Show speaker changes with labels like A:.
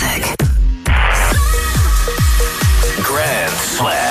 A: music.
B: Grand Slam.